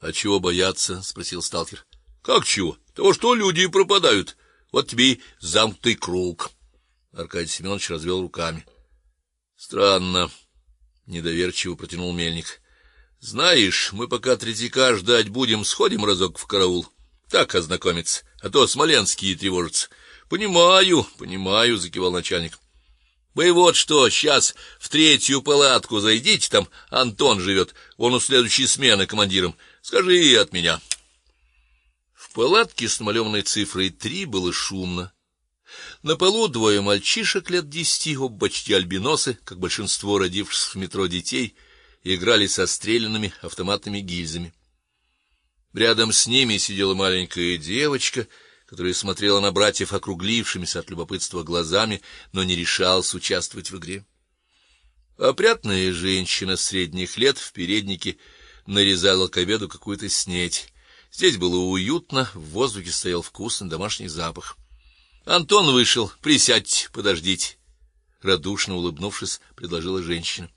А чего бояться? спросил сталкер. Как чего? Того, что люди пропадают. Вот тебе и замкнутый круг. Аркадий Семенович развел руками. Странно, недоверчиво протянул мельник. Знаешь, мы пока третьяка ждать будем, сходим разок в караул. Так ознакомиться, а то смоленские тревожатся. Понимаю, понимаю, закивал начальник. Вы вот что, сейчас в третью палатку зайдите, там Антон живет, он у следующей смены командиром. Скажи и от меня. В палатке с намалеванной цифрой три было шумно. На полу двое мальчишек лет десяти, оба почти альбиносы, как большинство родившихся в метро детей, играли со стрелянными автоматными гильзами. Рядом с ними сидела маленькая девочка, которая смотрела на братьев округлившимися от любопытства глазами, но не решалась участвовать в игре. Опрятная женщина средних лет в переднике нарезала к обеду какую-то снеть. Здесь было уютно, в воздухе стоял вкусный домашний запах. Антон вышел. Присядьте, подождите, радушно улыбнувшись, предложила женщина.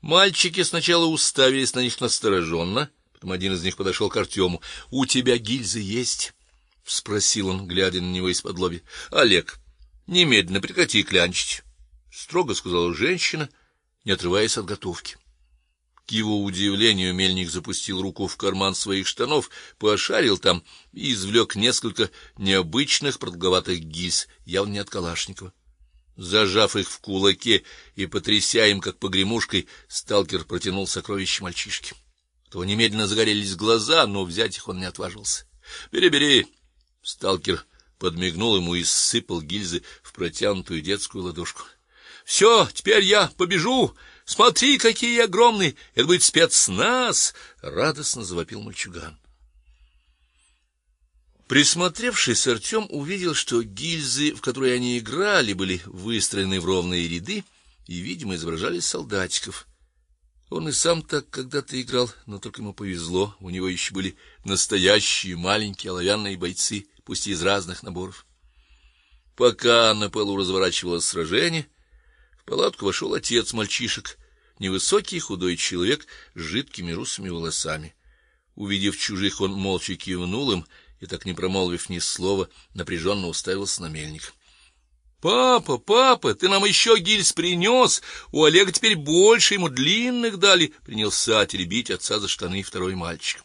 Мальчики сначала уставились на них настороженно, потом один из них подошел к Артему. У тебя гильзы есть? спросил он, глядя на него из-под лоби. Олег, немедленно прекрати клянчить, строго сказала женщина, не отрываясь от готовки. К его удивлению мельник запустил руку в карман своих штанов, пошарил там и извлек несколько необычных продолговатых гильз, явно не от Калашникова. Зажав их в кулаке и потряся им как погремушкой, сталкер протянул сокровище мальчишке. Того немедленно загорелись глаза, но взять их он не отважился. "Бери, бери", Сталкер подмигнул ему и сыпал гильзы в протянутую детскую ладошку. «Все, теперь я побежу. Смотри, какие огромные! Это будет спецназ!" радостно завопил мальчуган. Присмотревшись, Артем увидел, что гильзы, в которые они играли, были выстроены в ровные ряды и, видимо, изображали солдатиков. Он и сам так когда-то играл, но только ему повезло, у него еще были настоящие маленькие оловянные бойцы пусть и из разных наборов. Пока на полу разворачивалось сражение, палатку вошел отец мальчишек, невысокий худой человек с жидкими русыми волосами. Увидев чужих, он молча кивнул им и так не промолвив ни слова, напряженно уставился на мельник. Папа, папа, ты нам еще гильз принес? У Олега теперь больше, ему длинных дали, принялся теребить отца за штаны второй мальчик.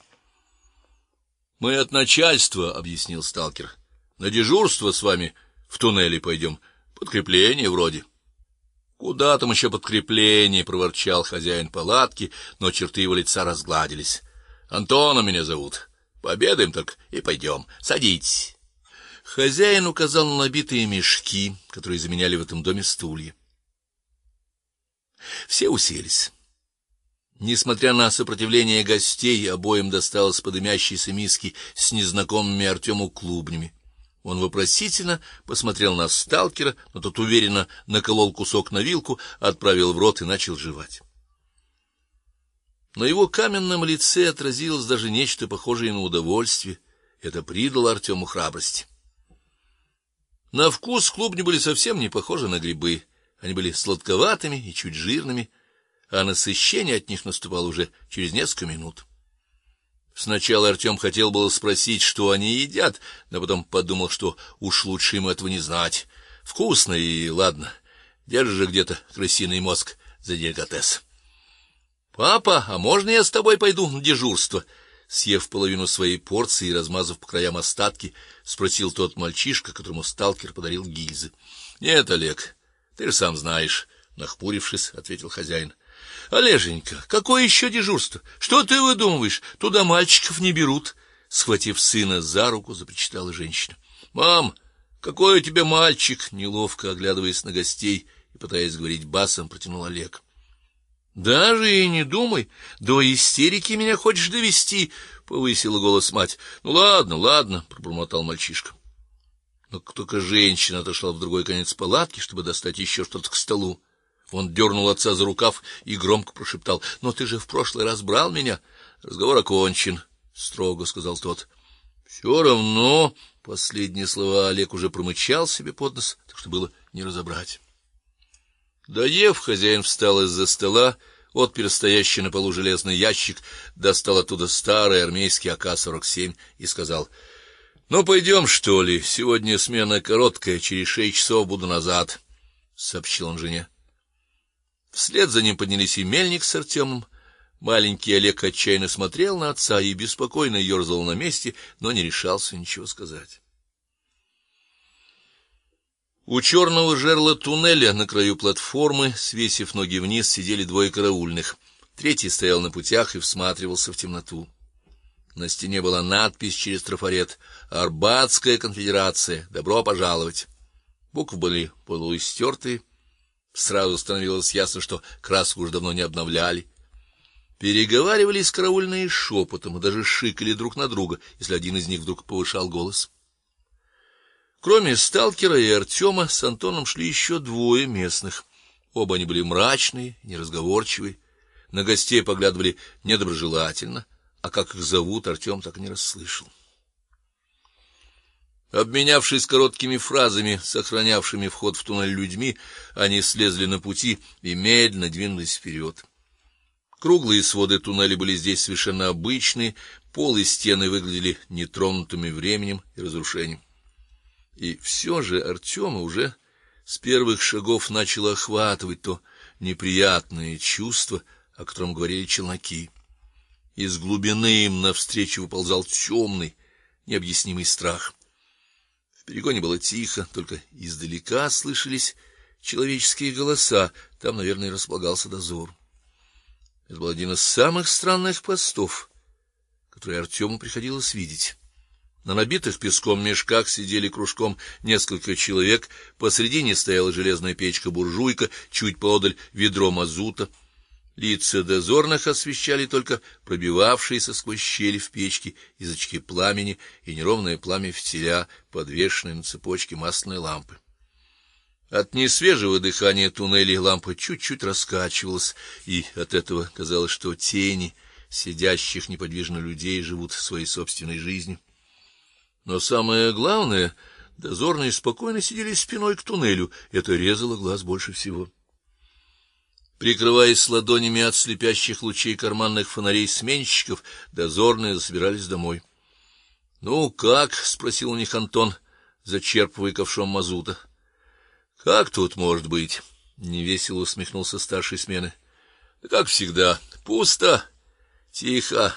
Мы от начальства, объяснил сталкер. На дежурство с вами в туннеле пойдем. Подкрепление вроде. Куда там еще подкрепление, проворчал хозяин палатки, но черты его лица разгладились. Антона меня зовут. Пообедаем так и пойдем. Садитесь. Хозяин указал на набитые мешки, которые заменяли в этом доме стулья. Все уселись. Несмотря на сопротивление гостей, обоим досталось по дымящейся миски с незнакомыми Артему клубнями. Он вопросительно посмотрел на сталкера, но тот уверенно наколол кусок на вилку, отправил в рот и начал жевать. На его каменном лице отразилось даже нечто похожее на удовольствие. Это придало Артему храбрости. На вкус клубни были совсем не похожи на грибы. Они были сладковатыми и чуть жирными а насыщение от них наступало уже через несколько минут. Сначала Артем хотел было спросить, что они едят, но потом подумал, что уж лучше ему этого не знать. Вкусно и ладно. Держи же где-то крысиный мозг за деликатес. Папа, а можно я с тобой пойду на дежурство? Съев половину своей порции и размазав по краям остатки, спросил тот мальчишка, которому сталкер подарил гильзы. Нет, Олег, ты же сам знаешь, нахмурившись, ответил хозяин. Олеженька, какое еще дежурство? Что ты выдумываешь? Туда мальчиков не берут, схватив сына за руку, запричитала женщина. Мам, какой у тебя мальчик? неловко оглядываясь на гостей и пытаясь говорить басом, протянул Олег. Даже и не думай, до истерики меня хочешь довести, повысила голос мать. Ну ладно, ладно, пробормотал мальчишка. Но только женщина отошла в другой конец палатки, чтобы достать еще что-то к столу. Он дернул отца за рукав и громко прошептал: "Но ты же в прошлый раз брал меня. Разговор окончен", строго сказал тот. «Все равно, последние слова Олег уже промычал себе под нос, так что было не разобрать. Доев, хозяин встал из-за стола, отпер стоящий на полу железный ящик, достал оттуда старый армейский АК-47 и сказал: "Ну пойдем, что ли? Сегодня смена короткая, через шесть часов буду назад", сообщил он жене. Вслед за ним поднялись и Мельник с Артемом. Маленький Олег отчаянно смотрел на отца и беспокойно ерзал на месте, но не решался ничего сказать. У черного жерла туннеля на краю платформы, свесив ноги вниз, сидели двое караульных. Третий стоял на путях и всматривался в темноту. На стене была надпись через трафарет: Арбатская конфедерация. Добро пожаловать. Буквы были полуистертые. Сразу становилось ясно, что краску уже давно не обновляли. Переговаривались караульные шепотом и даже шикали друг на друга, если один из них вдруг повышал голос. Кроме сталкера и Артема, с Антоном шли еще двое местных. Оба они были мрачные, неразговорчивые, на гостей поглядывали недоброжелательно, а как их зовут, Артем так и не расслышал. Обменявшись короткими фразами, сохранявшими вход в туннель людьми, они слезли на пути и медленно двинулись вперед. Круглые своды туннеля были здесь совершенно обычные, пол и стены выглядели нетронутыми временем и разрушением. И все же Артема уже с первых шагов начало охватывать то неприятное чувство, о котором говорили челноки. Из глубины им навстречу выползал темный, необъяснимый страх. В перегоне было тихо, только издалека слышались человеческие голоса, там, наверное, располагался дозор. Это был один из самых странных постов, которые Артему приходилось видеть. На набитых песком мешках сидели кружком несколько человек, посредине стояла железная печка-буржуйка, чуть поодаль ведро мазута. Лица дозорных освещали только пробивавшиеся сквозь щели в печке язычки пламени и неровное пламя фитиля, подвешенное на цепочке масляной лампы. От несвежего дыхания туннелей лампа чуть-чуть раскачивалась, и от этого казалось, что тени сидящих неподвижно людей живут своей собственной жизнью. Но самое главное, дозорные спокойно сидели спиной к туннелю, это резало глаз больше всего. Прикрываясь ладонями от слепящих лучей карманных фонарей сменщиков, дозорные засобирались домой. "Ну как?" спросил у них Антон, зачерпывая ковшом мазута. "Как тут может быть?" невесело усмехнулся старший смены. "Как всегда, пусто, тихо,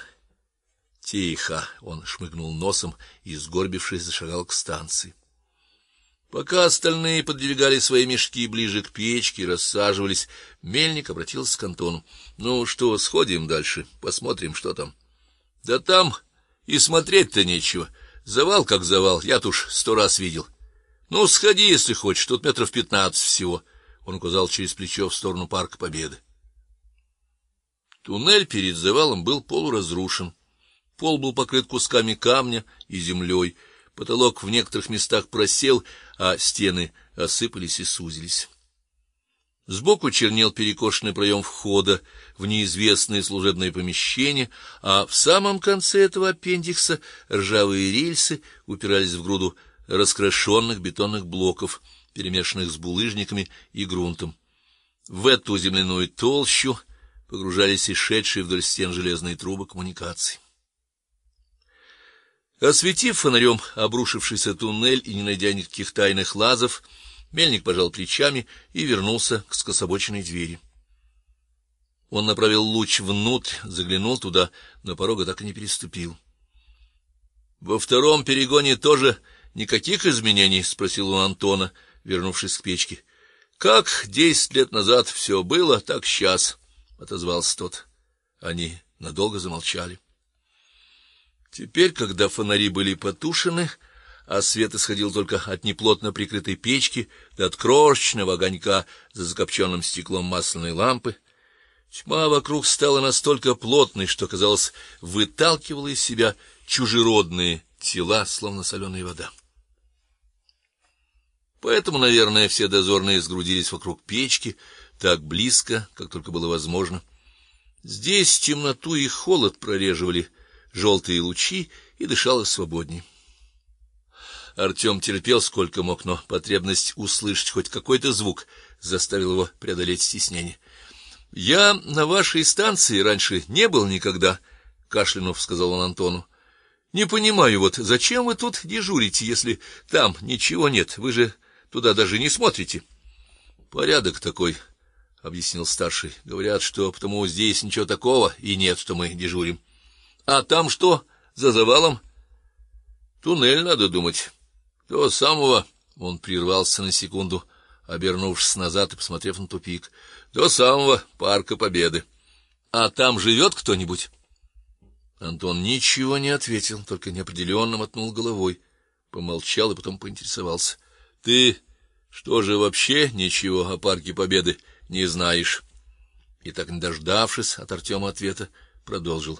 Тихо, он шмыгнул носом и сгорбившись зашагал к станции. Пока остальные подвигали свои мешки ближе к печке и рассаживались, мельник обратился к Антону: "Ну что, сходим дальше, посмотрим, что там". "Да там и смотреть-то нечего. Завал как завал, я уж сто раз видел. Ну, сходи, если хочешь, тут метров пятнадцать всего". Он указал через плечо в сторону парка Победы. Туннель перед завалом был полуразрушен. Пол был покрыт кусками камня и землей, потолок в некоторых местах просел, а стены осыпались и сузились. Сбоку чернел перекошенный проем входа в неизвестное служебное помещение, а в самом конце этого аппендикса ржавые рельсы упирались в груду раскрашенных бетонных блоков, перемешанных с булыжниками и грунтом. В эту земляную толщу погружались и шедшие вдоль стен железные трубы коммуникаций. Осветив фонарем обрушившийся туннель и не найдя никаких тайных лазов, мельник пожал плечами и вернулся к скособоченной двери. Он направил луч внутрь, заглянул туда, но порога так и не переступил. Во втором перегоне тоже никаких изменений, спросил у Антона, вернувшись к печке. Как десять лет назад все было, так сейчас, отозвался тот. Они надолго замолчали. Теперь, когда фонари были потушены, а свет исходил только от неплотно прикрытой печки да от крошечного огонька за закопченным стеклом масляной лампы, тьма вокруг стала настолько плотной, что казалось, выталкивала из себя чужеродные тела, словно соленая вода. Поэтому, наверное, все дозорные сгрудились вокруг печки так близко, как только было возможно. Здесь темноту и холод прореживали желтые лучи и дышал свободнее. Артем терпел сколько мог, но потребность услышать хоть какой-то звук заставила его преодолеть стеснение. Я на вашей станции раньше не был никогда, кашлянув сказал он Антону. Не понимаю вот, зачем вы тут дежурите, если там ничего нет? Вы же туда даже не смотрите. Порядок такой, объяснил старший. Говорят, что потому здесь ничего такого и нет, что мы дежурим. А там что за завалом? Туннель надо думать. До самого он прервался на секунду, обернувшись назад и посмотрев на тупик. До самого парка Победы. А там живет кто-нибудь? Антон ничего не ответил, только неопределенно мотнул головой, помолчал и потом поинтересовался: "Ты что же вообще ничего о парке Победы не знаешь?" И так не дождавшись от Артема ответа, продолжил: